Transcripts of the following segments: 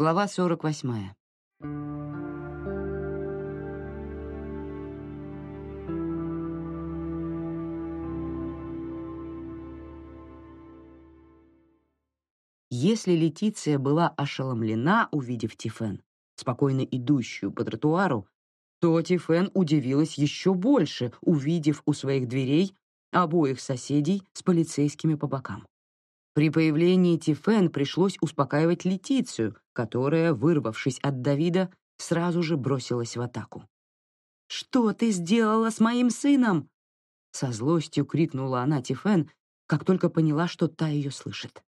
Глава 48. Если Летиция была ошеломлена, увидев Тифен, спокойно идущую по тротуару, то Тифен удивилась еще больше, увидев у своих дверей обоих соседей с полицейскими по бокам. При появлении Тифен пришлось успокаивать Летицию, которая, вырвавшись от Давида, сразу же бросилась в атаку. «Что ты сделала с моим сыном?» Со злостью крикнула она Тифен, как только поняла, что та ее слышит.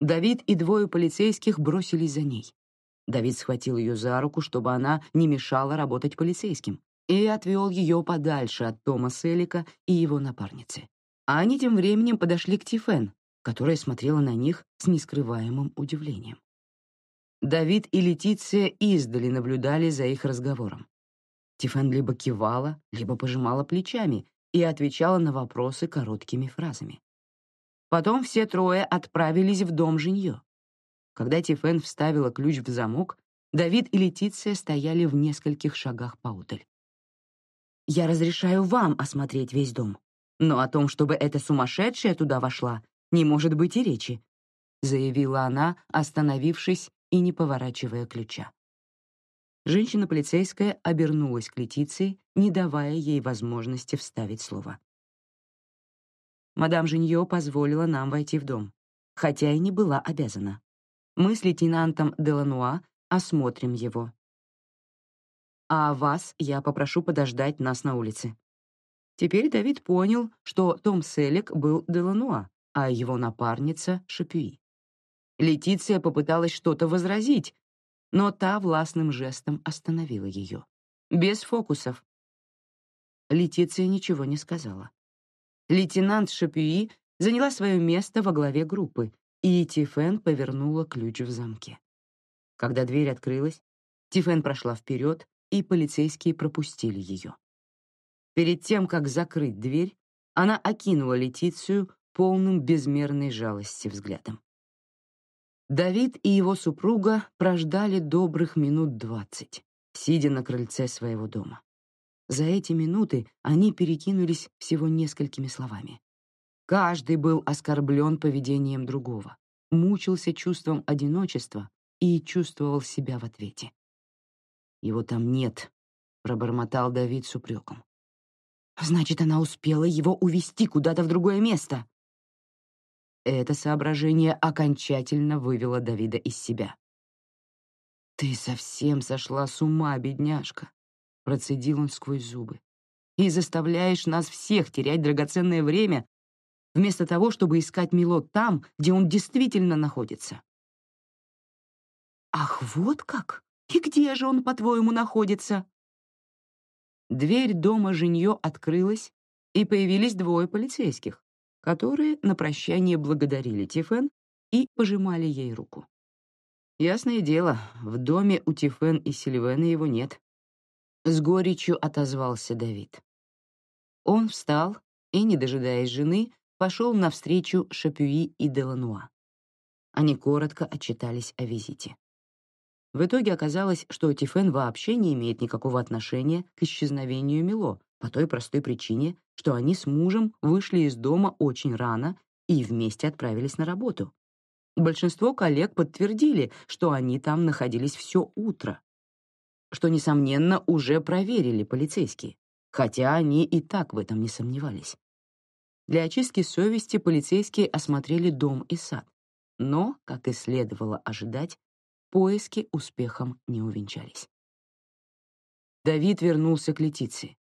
Давид и двое полицейских бросились за ней. Давид схватил ее за руку, чтобы она не мешала работать полицейским, и отвел ее подальше от Тома Селика и его напарницы. А они тем временем подошли к Тифен, которая смотрела на них с нескрываемым удивлением. Давид и Летиция издали наблюдали за их разговором. Тифен либо кивала, либо пожимала плечами и отвечала на вопросы короткими фразами. Потом все трое отправились в дом Женье. Когда Тифен вставила ключ в замок, Давид и Летиция стояли в нескольких шагах поодаль. «Я разрешаю вам осмотреть весь дом, но о том, чтобы эта сумасшедшая туда вошла, не может быть и речи», заявила она, остановившись и не поворачивая ключа. Женщина-полицейская обернулась к Летиции, не давая ей возможности вставить слово. Мадам Женье позволила нам войти в дом, хотя и не была обязана. Мы с лейтенантом Делануа осмотрим его. А вас я попрошу подождать нас на улице. Теперь Давид понял, что Том Селик был Делануа, а его напарница — Шапюи. Летиция попыталась что-то возразить, но та властным жестом остановила ее. Без фокусов. Летиция ничего не сказала. Лейтенант Шапюи заняла свое место во главе группы, и Тифен повернула ключ в замке. Когда дверь открылась, Тифен прошла вперед, и полицейские пропустили ее. Перед тем, как закрыть дверь, она окинула Летицию полным безмерной жалости взглядом. Давид и его супруга прождали добрых минут двадцать, сидя на крыльце своего дома. За эти минуты они перекинулись всего несколькими словами. Каждый был оскорблен поведением другого, мучился чувством одиночества и чувствовал себя в ответе. «Его там нет», — пробормотал Давид с упреком. «Значит, она успела его увести куда-то в другое место», это соображение окончательно вывело Давида из себя. «Ты совсем сошла с ума, бедняжка», — процедил он сквозь зубы. «И заставляешь нас всех терять драгоценное время, вместо того, чтобы искать Мило там, где он действительно находится». «Ах, вот как? И где же он, по-твоему, находится?» Дверь дома Женье открылась, и появились двое полицейских, которые на прощание благодарили Тифен и пожимали ей руку. Ясное дело, в доме у Тифен и Сильвена его нет. С горечью отозвался Давид. Он встал и, не дожидаясь жены, пошел навстречу Шапюи и Делануа. Они коротко отчитались о визите. В итоге оказалось, что Тифен вообще не имеет никакого отношения к исчезновению Мило, по той простой причине, что они с мужем вышли из дома очень рано и вместе отправились на работу. Большинство коллег подтвердили, что они там находились все утро, что, несомненно, уже проверили полицейские, хотя они и так в этом не сомневались. Для очистки совести полицейские осмотрели дом и сад, но, как и следовало ожидать, поиски успехом не увенчались. Давид вернулся к Летиции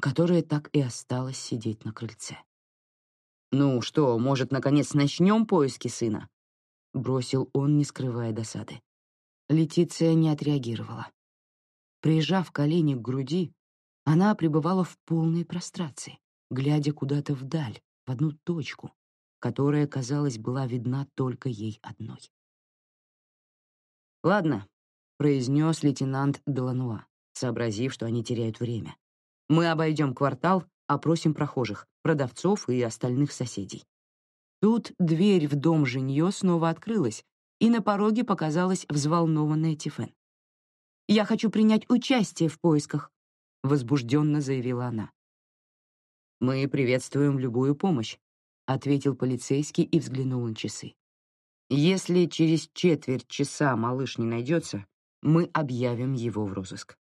которая так и осталась сидеть на крыльце. «Ну что, может, наконец начнем поиски сына?» — бросил он, не скрывая досады. Летиция не отреагировала. Прижав колени к груди, она пребывала в полной прострации, глядя куда-то вдаль, в одну точку, которая, казалось, была видна только ей одной. «Ладно», — произнес лейтенант Делануа, сообразив, что они теряют время. Мы обойдем квартал, опросим прохожих, продавцов и остальных соседей. Тут дверь в дом Женье снова открылась, и на пороге показалась взволнованная Тифен. «Я хочу принять участие в поисках», — возбужденно заявила она. «Мы приветствуем любую помощь», — ответил полицейский и взглянул на часы. «Если через четверть часа малыш не найдется, мы объявим его в розыск».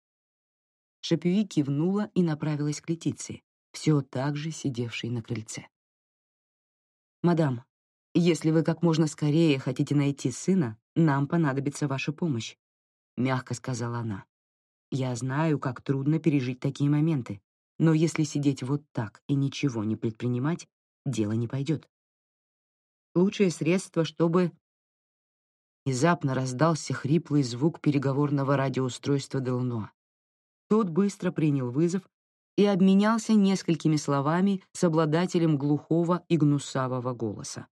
Шапюи кивнула и направилась к Летиции, все так же сидевшей на крыльце. «Мадам, если вы как можно скорее хотите найти сына, нам понадобится ваша помощь», — мягко сказала она. «Я знаю, как трудно пережить такие моменты, но если сидеть вот так и ничего не предпринимать, дело не пойдет. Лучшее средство, чтобы...» Внезапно раздался хриплый звук переговорного радиоустройства Делнуа. Тот быстро принял вызов и обменялся несколькими словами с обладателем глухого и гнусавого голоса.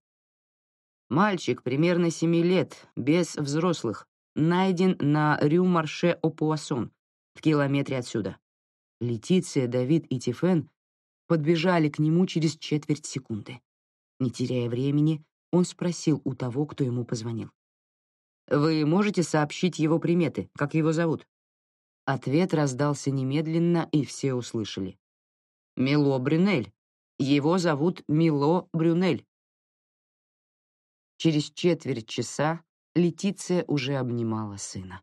Мальчик примерно семи лет, без взрослых, найден на Рю-Марше-Опуассон, в километре отсюда. Летиция, Давид и Тифен подбежали к нему через четверть секунды. Не теряя времени, он спросил у того, кто ему позвонил. «Вы можете сообщить его приметы, как его зовут?» Ответ раздался немедленно, и все услышали. «Мило Брюнель. Его зовут Мило Брюнель». Через четверть часа Летиция уже обнимала сына.